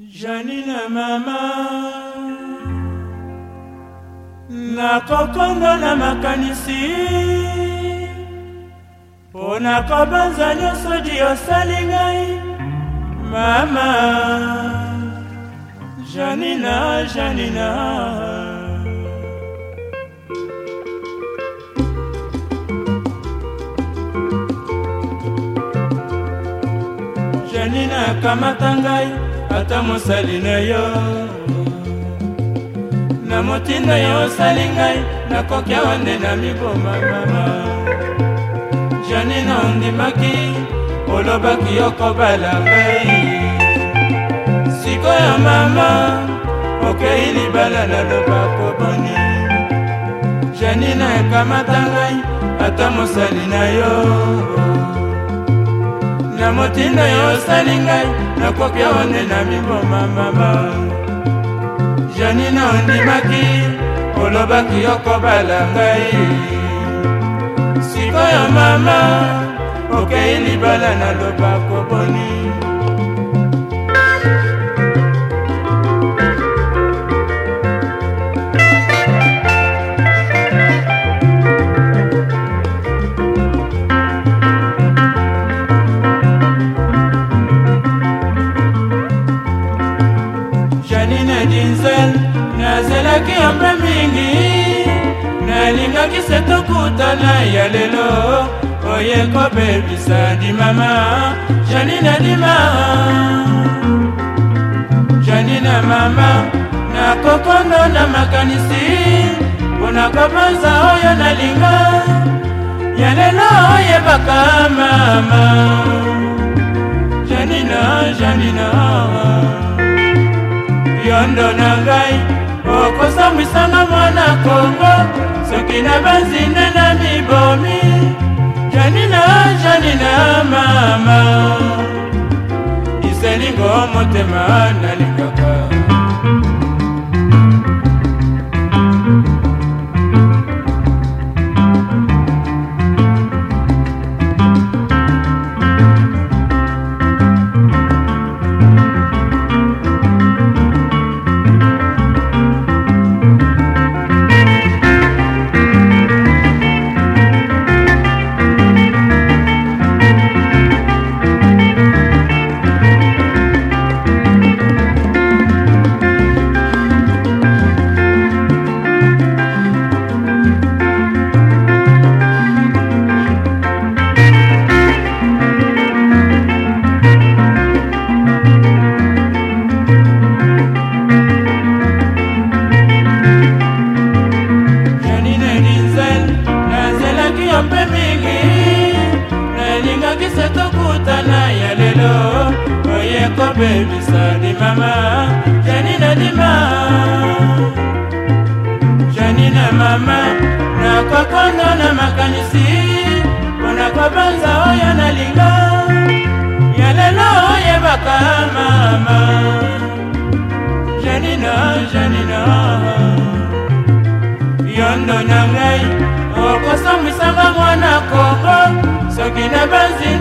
janina mama nakokonga na makanisi mpo na kobanza nyonso di osali ngai mama janina janina janina akamata ngai ata mosali na yo na motina yo osali ngai nakoki awa nde na miboma mama janina ondimaki olobaki yokobala ngai sikoyo mama okei libala naloba koboni janina ekamata ngai ata mosali na yo na motindo yo osali ngai nakoki onde na miboma mama janina ondimaki olobaki okobala ngai sikoyo mama okei libala na loba koboni ezalaki yanga mingi nalingaki se tokutana ya lelo oye kobebisa dimama janina dima janina mama nakokondo na makanisi mpona kobanza oyo nalinga ya lelo oyebaka mama janina janina yondona kosambwisanga mwana kongo soki na banzinde na mibomi janina janina mama iselingo motema nali kobebisa ndimama janina ndima janina mama nakokondo na makanisi mpona kobanza oyo nalinga ya lelo oyebaka mama janina janina yondo na ngai okosomwisanga mwana kongo soki na banzi